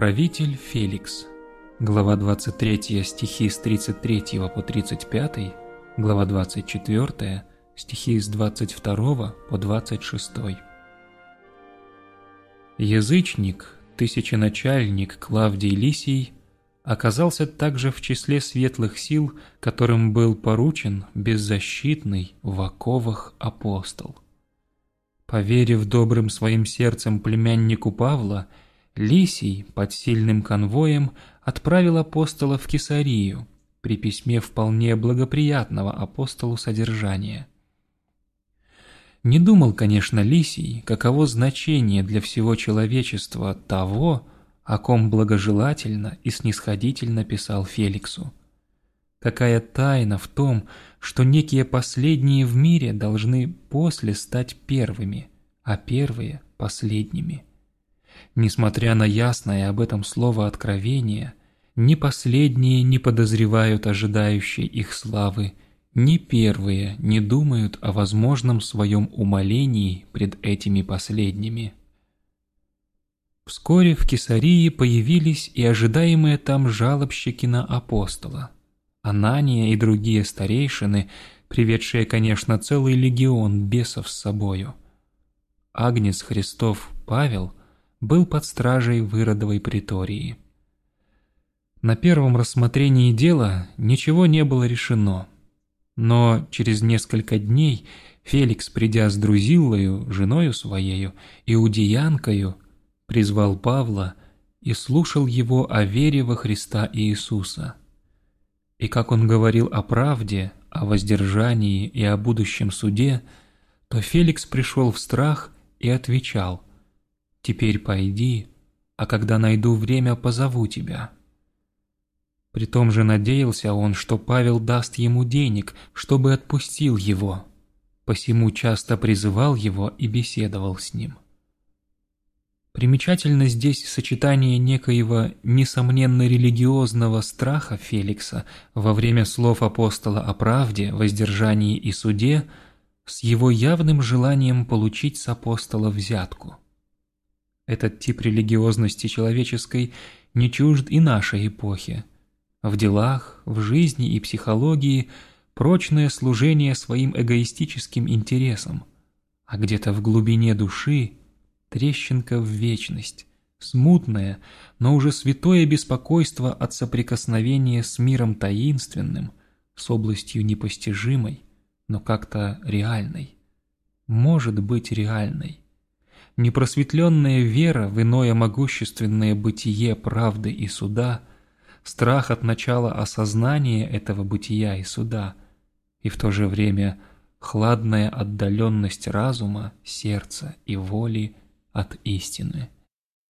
Правитель Феликс. Глава 23 стихи с 33 по 35, глава 24 стихи с 22 по 26. Язычник, тысяченачальник Клавдий Лисий, оказался также в числе светлых сил, которым был поручен беззащитный в оковах апостол. Поверив добрым своим сердцем племяннику Павла, Лисий под сильным конвоем отправил апостола в Кесарию при письме вполне благоприятного апостолу содержания. Не думал, конечно, Лисий, каково значение для всего человечества того, о ком благожелательно и снисходительно писал Феликсу. Какая тайна в том, что некие последние в мире должны после стать первыми, а первые – последними – Несмотря на ясное об этом слово откровение, ни последние не подозревают ожидающей их славы, ни первые не думают о возможном своем умолении пред этими последними. Вскоре в Кесарии появились и ожидаемые там жалобщики на апостола. Анания и другие старейшины, приведшие, конечно, целый легион бесов с собою. Агнец Христов Павел – был под стражей в Иродовой притории. На первом рассмотрении дела ничего не было решено, но через несколько дней Феликс, придя с Друзиллою, женою своею, иудеянкою, призвал Павла и слушал его о вере во Христа Иисуса. И как он говорил о правде, о воздержании и о будущем суде, то Феликс пришел в страх и отвечал – Теперь пойди, а когда найду время, позову тебя». При том же надеялся он, что Павел даст ему денег, чтобы отпустил его. Посему часто призывал его и беседовал с ним. Примечательно здесь сочетание некоего несомненно религиозного страха Феликса во время слов апостола о правде, воздержании и суде с его явным желанием получить с апостола взятку. Этот тип религиозности человеческой не чужд и нашей эпохи. В делах, в жизни и психологии прочное служение своим эгоистическим интересам, а где-то в глубине души трещинка в вечность, смутное, но уже святое беспокойство от соприкосновения с миром таинственным, с областью непостижимой, но как-то реальной. Может быть реальной непросветленная вера в иное могущественное бытие правды и суда, страх от начала осознания этого бытия и суда, и в то же время хладная отдаленность разума, сердца и воли от истины –